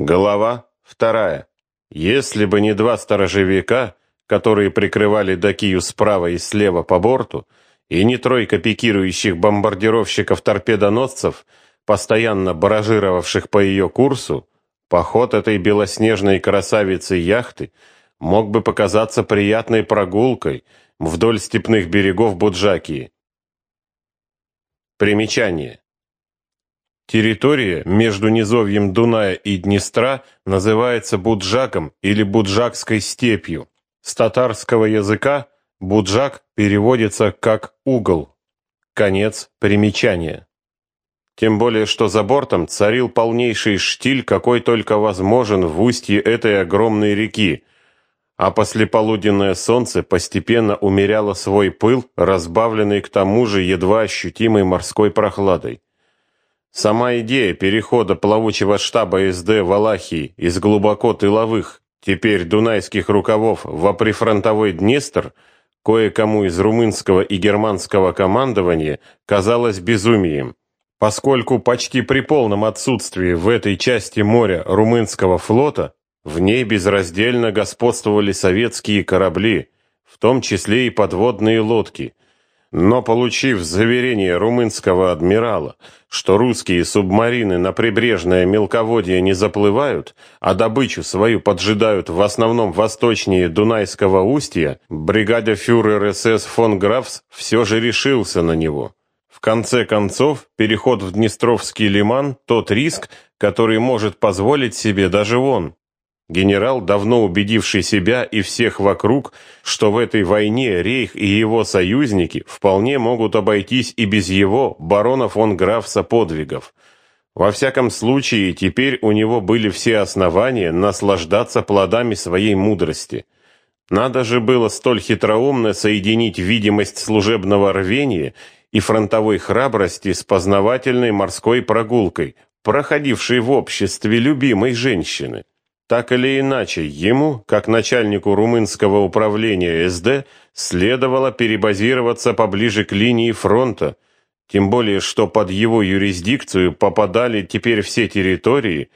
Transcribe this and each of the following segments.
Глава вторая. Если бы не два сторожевика, которые прикрывали Дакию справа и слева по борту, и не тройка пикирующих бомбардировщиков-торпедоносцев, постоянно баражировавших по ее курсу, поход этой белоснежной красавицы яхты мог бы показаться приятной прогулкой вдоль степных берегов Буджакии. Примечание. Территория между низовьем Дуная и Днестра называется Буджаком или Буджакской степью. С татарского языка Буджак переводится как угол. Конец примечания. Тем более, что за бортом царил полнейший штиль, какой только возможен в устье этой огромной реки, а послеполуденное солнце постепенно умеряло свой пыл, разбавленный к тому же едва ощутимой морской прохладой. Сама идея перехода плавучего штаба СД Валахии из глубоко тыловых, теперь дунайских рукавов в прифронтовой Днестр, кое-кому из румынского и германского командования казалась безумием, поскольку почти при полном отсутствии в этой части моря румынского флота в ней безраздельно господствовали советские корабли, в том числе и подводные лодки – но получив заверение румынского адмирала, что русские субмарины на прибрежное мелководье не заплывают, а добычу свою поджидают в основном восточнее Дунайского устья, бригада фюрер СС фон Графс все же решился на него. В конце концов, переход в Днестровский лиман – тот риск, который может позволить себе даже он. Генерал, давно убедивший себя и всех вокруг, что в этой войне Рейх и его союзники вполне могут обойтись и без его, барона фон Графса, подвигов. Во всяком случае, теперь у него были все основания наслаждаться плодами своей мудрости. Надо же было столь хитроумно соединить видимость служебного рвения и фронтовой храбрости с познавательной морской прогулкой, проходившей в обществе любимой женщины. Так или иначе, ему, как начальнику румынского управления СД, следовало перебазироваться поближе к линии фронта, тем более что под его юрисдикцию попадали теперь все территории,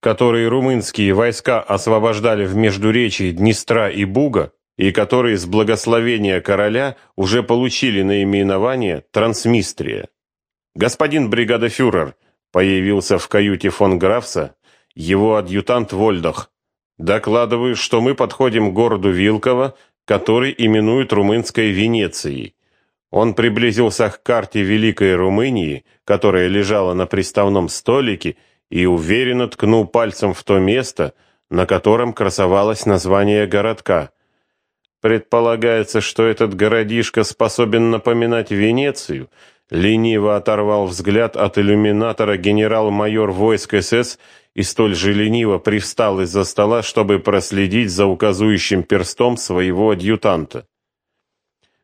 которые румынские войска освобождали в междуречии Днестра и Буга, и которые с благословения короля уже получили наименование Трансмистрия. Господин бригадофюрер появился в каюте фон Графса, его адъютант Вольдах. Докладываю, что мы подходим к городу Вилково, который именуют румынской Венецией. Он приблизился к карте Великой Румынии, которая лежала на приставном столике, и уверенно ткнул пальцем в то место, на котором красовалось название городка. Предполагается, что этот городишко способен напоминать Венецию. Лениво оторвал взгляд от иллюминатора генерал-майор войск СС и столь же лениво привстал из-за стола, чтобы проследить за указующим перстом своего адъютанта.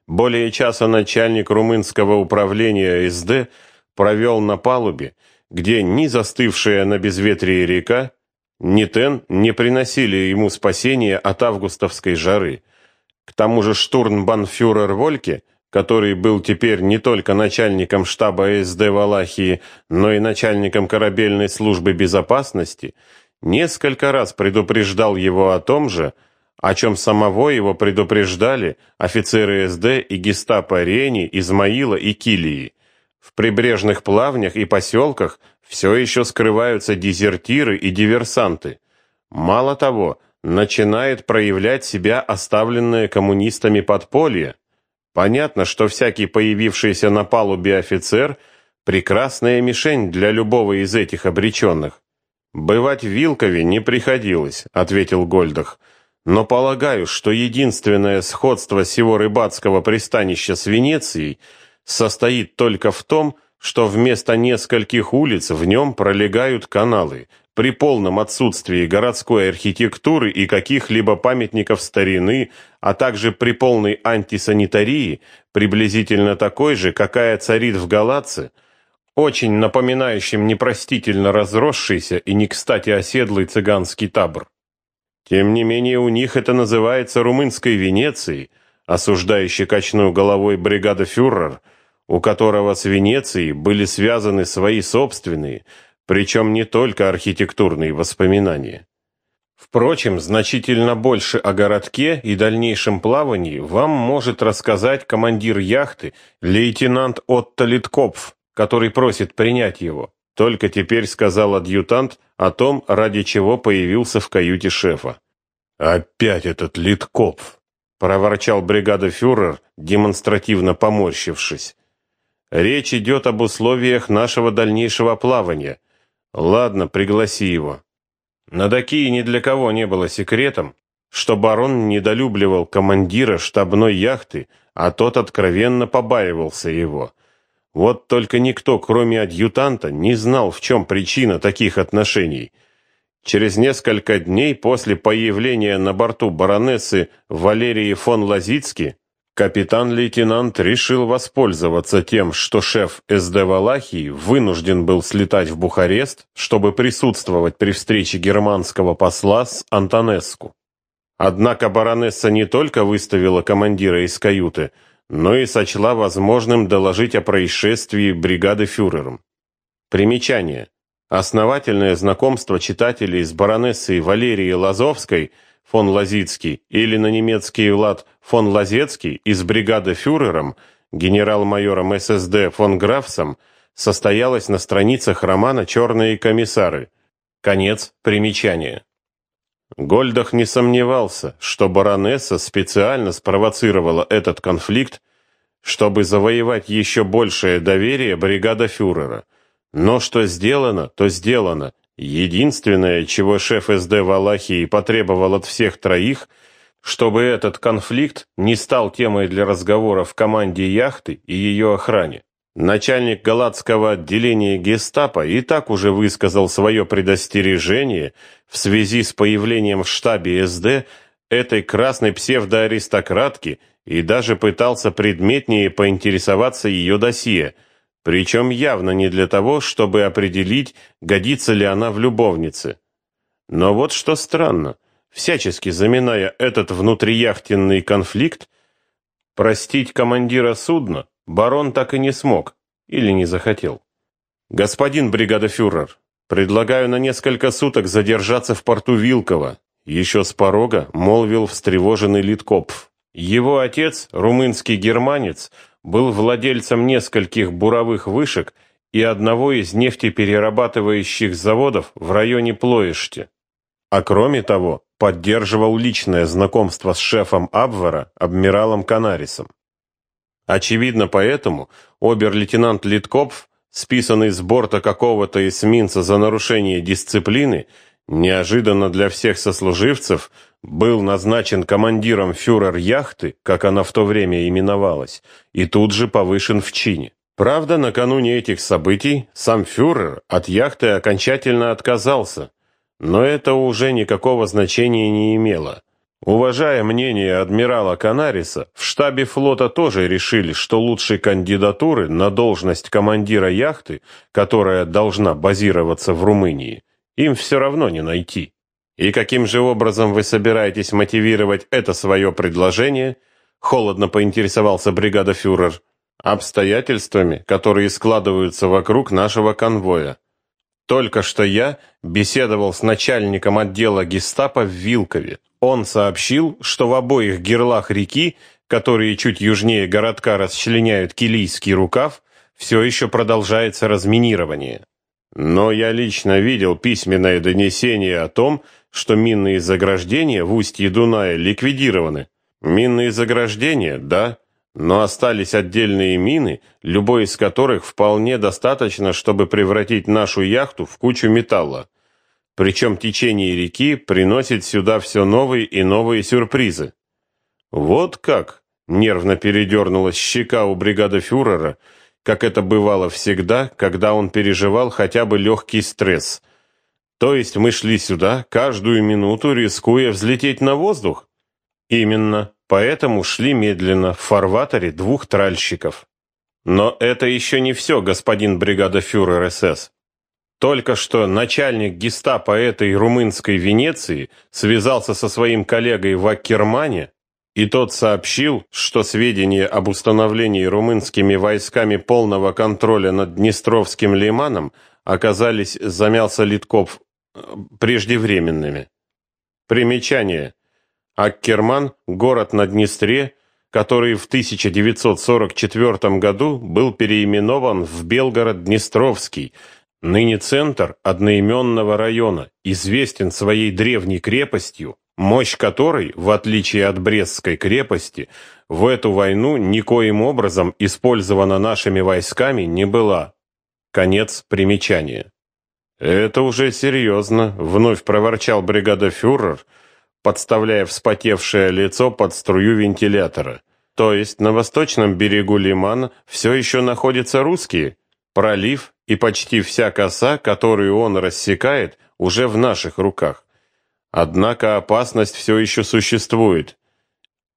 Более часа начальник румынского управления СД провел на палубе, где ни застывшая на безветрии река, ни Тен не приносили ему спасения от августовской жары. К тому же штурмбанфюрер Вольке – который был теперь не только начальником штаба СД Валахии, но и начальником корабельной службы безопасности, несколько раз предупреждал его о том же, о чем самого его предупреждали офицеры СД и гестапо Рени, Измаила и Килии. В прибрежных плавнях и поселках все еще скрываются дезертиры и диверсанты. Мало того, начинает проявлять себя оставленное коммунистами подполье. Понятно, что всякий появившийся на палубе офицер – прекрасная мишень для любого из этих обреченных. «Бывать в Вилкове не приходилось», – ответил Гольдах. «Но полагаю, что единственное сходство сего рыбацкого пристанища с Венецией состоит только в том, что вместо нескольких улиц в нем пролегают каналы, при полном отсутствии городской архитектуры и каких-либо памятников старины, а также при полной антисанитарии, приблизительно такой же, какая царит в Галаце, очень напоминающим непростительно разросшийся и не кстати оседлый цыганский табор. Тем не менее у них это называется румынской Венецией, осуждающий качнул головой бригада фюрер, у которого с Венецией были связаны свои собственные, причем не только архитектурные воспоминания. Впрочем, значительно больше о городке и дальнейшем плавании вам может рассказать командир яхты, лейтенант Отто Литкопф, который просит принять его. Только теперь сказал адъютант о том, ради чего появился в каюте шефа. «Опять этот Литкопф!» — проворчал бригадофюрер, демонстративно поморщившись. «Речь идет об условиях нашего дальнейшего плавания. Ладно, пригласи его». На Дакии ни для кого не было секретом, что барон недолюбливал командира штабной яхты, а тот откровенно побаивался его. Вот только никто, кроме адъютанта, не знал, в чем причина таких отношений. Через несколько дней после появления на борту баронессы Валерии фон Лазицки Капитан-лейтенант решил воспользоваться тем, что шеф СД Валахии вынужден был слетать в Бухарест, чтобы присутствовать при встрече германского посла с Антонеску. Однако баронесса не только выставила командира из каюты, но и сочла возможным доложить о происшествии бригады фюрером. Примечание. Основательное знакомство читателей с баронессой Валерией Лазовской – фон Лазицкий или на немецкий лад фон Лазецкий и с бригадой-фюрером, генерал-майором ССД фон Графсом, состоялась на страницах романа «Черные комиссары». Конец примечания. Гольдах не сомневался, что баронесса специально спровоцировала этот конфликт, чтобы завоевать еще большее доверие бригада фюрера. Но что сделано, то сделано, Единственное, чего шеф СД Валахии потребовал от всех троих, чтобы этот конфликт не стал темой для разговора в команде яхты и ее охране. Начальник галатского отделения гестапо и так уже высказал свое предостережение в связи с появлением в штабе СД этой красной псевдоаристократки и даже пытался предметнее поинтересоваться ее досье – причем явно не для того, чтобы определить, годится ли она в любовнице. Но вот что странно, всячески заминая этот внутрияхтенный конфликт, простить командира судна барон так и не смог или не захотел. Господин бригадофюрер, предлагаю на несколько суток задержаться в порту Вилково, еще с порога молвил встревоженный Литкопф. Его отец, румынский германец, был владельцем нескольких буровых вышек и одного из нефтеперерабатывающих заводов в районе Плоишти. А кроме того, поддерживал личное знакомство с шефом Абвера, адмиралом Канарисом. Очевидно, поэтому обер-лейтенант Литкопф, списанный с борта какого-то эсминца за нарушение дисциплины, неожиданно для всех сослуживцев был назначен командиром фюрер-яхты, как она в то время именовалась, и тут же повышен в чине. Правда, накануне этих событий сам фюрер от яхты окончательно отказался, но это уже никакого значения не имело. Уважая мнение адмирала Канариса, в штабе флота тоже решили, что лучшей кандидатуры на должность командира яхты, которая должна базироваться в Румынии, им все равно не найти. И каким же образом вы собираетесь мотивировать это свое предложение? Холодно поинтересовался бригадофюрер. Обстоятельствами, которые складываются вокруг нашего конвоя. Только что я беседовал с начальником отдела гестапо в Вилкове. Он сообщил, что в обоих герлах реки, которые чуть южнее городка расчленяют Килийский рукав, все еще продолжается разминирование. Но я лично видел письменное донесение о том, что минные заграждения в устье Дуная ликвидированы. Минные заграждения, да, но остались отдельные мины, любой из которых вполне достаточно, чтобы превратить нашу яхту в кучу металла. Причем течение реки приносит сюда все новые и новые сюрпризы. Вот как, нервно передернулась щека у бригады фюрера, как это бывало всегда, когда он переживал хотя бы легкий стресс. То есть мы шли сюда, каждую минуту рискуя взлететь на воздух? Именно, поэтому шли медленно, в фарватере двух тральщиков. Но это еще не все, господин бригадофюрер СС. Только что начальник гестапо этой румынской Венеции связался со своим коллегой в Аккермане и тот сообщил, что сведения об установлении румынскими войсками полного контроля над Днестровским лиманом оказались, замялся Литков, преждевременными. Примечание. Аккерман – город на Днестре, который в 1944 году был переименован в Белгород-Днестровский, ныне центр одноименного района, известен своей древней крепостью, мощь которой, в отличие от Брестской крепости, в эту войну никоим образом использована нашими войсками не была. Конец примечания. «Это уже серьезно», — вновь проворчал бригадофюрер, подставляя вспотевшее лицо под струю вентилятора. «То есть на восточном берегу Лимана все еще находятся русские? Пролив и почти вся коса, которую он рассекает, уже в наших руках. Однако опасность все еще существует.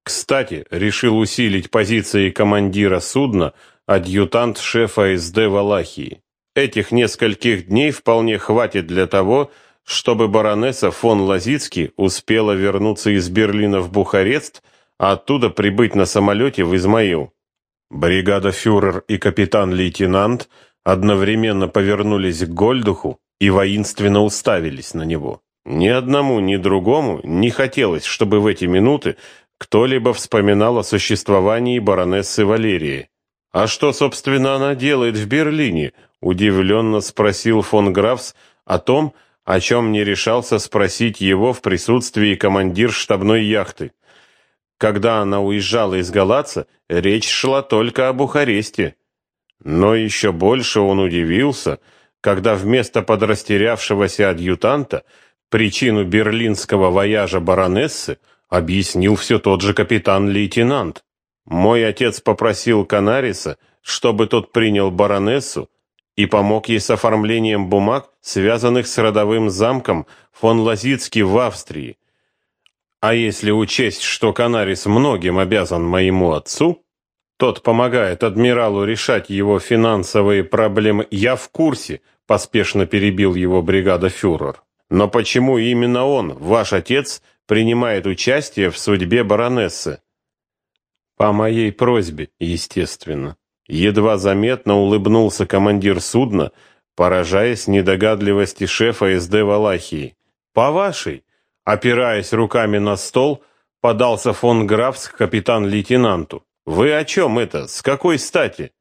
Кстати, решил усилить позиции командира судна адъютант шефа СД Валахии. Этих нескольких дней вполне хватит для того, чтобы баронесса фон Лазицки успела вернуться из Берлина в Бухарест, а оттуда прибыть на самолете в Измаил. Бригада фюрер и капитан-лейтенант одновременно повернулись к Гольдуху и воинственно уставились на него. Ни одному, ни другому не хотелось, чтобы в эти минуты кто-либо вспоминал о существовании баронессы Валерии. А что, собственно, она делает в Берлине? Удивленно спросил фон Графс о том, о чем не решался спросить его в присутствии командир штабной яхты. Когда она уезжала из Галаца, речь шла только о Бухаресте. Но еще больше он удивился, когда вместо подрастерявшегося адъютанта причину берлинского вояжа баронессы объяснил все тот же капитан-лейтенант. Мой отец попросил Канариса, чтобы тот принял баронессу и помог ей с оформлением бумаг, связанных с родовым замком фон Лазицки в Австрии. А если учесть, что Канарис многим обязан моему отцу, тот помогает адмиралу решать его финансовые проблемы. Я в курсе, поспешно перебил его бригада фюрер. Но почему именно он, ваш отец, принимает участие в судьбе баронессы? По моей просьбе, естественно. Едва заметно улыбнулся командир судна, поражаясь недогадливости шефа СД Валахии. По вашей, опираясь руками на стол, подался фон Графс к капитан-лейтенанту. Вы о чем это? С какой стати?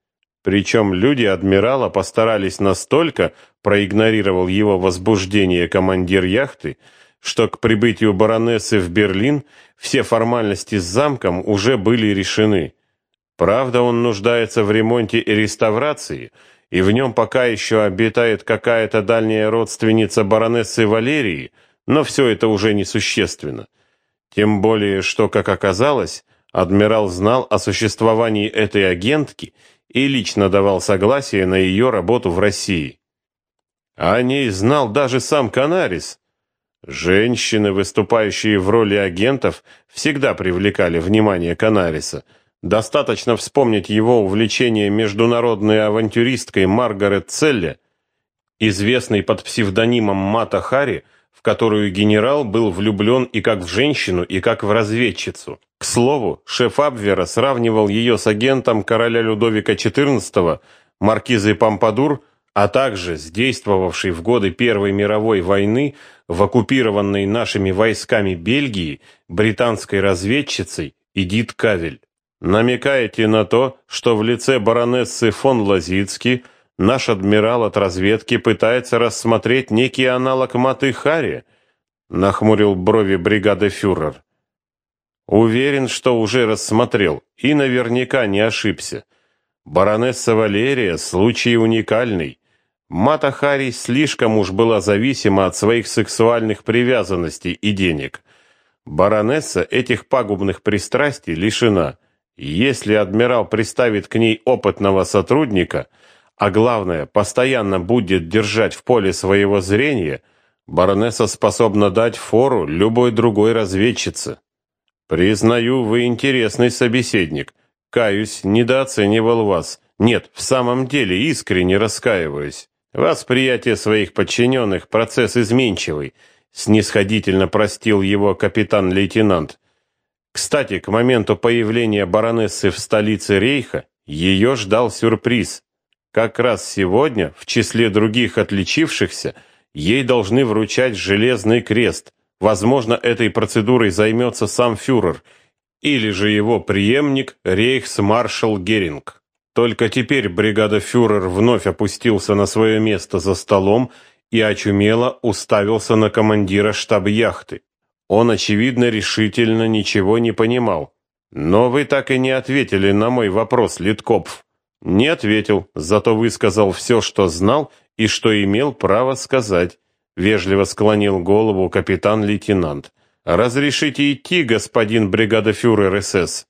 Причем люди адмирала постарались настолько, проигнорировал его возбуждение командир яхты, что к прибытию баронессы в Берлин все формальности с замком уже были решены. Правда, он нуждается в ремонте и реставрации, и в нем пока еще обитает какая-то дальняя родственница баронессы Валерии, но все это уже несущественно. Тем более, что, как оказалось, адмирал знал о существовании этой агентки и лично давал согласие на ее работу в России. О ней знал даже сам Канарис. Женщины, выступающие в роли агентов, всегда привлекали внимание Канариса. Достаточно вспомнить его увлечение международной авантюристкой Маргарет Целле, известной под псевдонимом Мата Хари, в которую генерал был влюблен и как в женщину, и как в разведчицу. К слову, шеф Абвера сравнивал ее с агентом короля Людовика XIV, маркизой Помпадур, а также с действовавшей в годы Первой мировой войны в оккупированной нашими войсками Бельгии британской разведчицей Эдит Кавель. Намекаете на то, что в лице баронессы фон Лазицки наш адмирал от разведки пытается рассмотреть некий аналог Маты Хари? Нахмурил брови бригады фюрер. Уверен, что уже рассмотрел и наверняка не ошибся. Баронесса Валерия случай уникальный. Мата Хари слишком уж была зависима от своих сексуальных привязанностей и денег. Баронесса этих пагубных пристрастий лишена. Если адмирал приставит к ней опытного сотрудника, а главное, постоянно будет держать в поле своего зрения, баронесса способна дать фору любой другой разведчице. Признаю, вы интересный собеседник. Каюсь, недооценивал вас. Нет, в самом деле искренне раскаиваюсь. Восприятие своих подчиненных – процесс изменчивый. Снисходительно простил его капитан-лейтенант. Кстати, к моменту появления баронессы в столице Рейха ее ждал сюрприз. Как раз сегодня, в числе других отличившихся, ей должны вручать железный крест. Возможно, этой процедурой займется сам фюрер или же его преемник рейхсмаршал Геринг. Только теперь бригада-фюрер вновь опустился на свое место за столом и очумело уставился на командира штаб-яхты. Он, очевидно, решительно ничего не понимал. «Но вы так и не ответили на мой вопрос, Литкопф». «Не ответил, зато высказал все, что знал и что имел право сказать», — вежливо склонил голову капитан-лейтенант. «Разрешите идти, господин бригадофюрер СС?»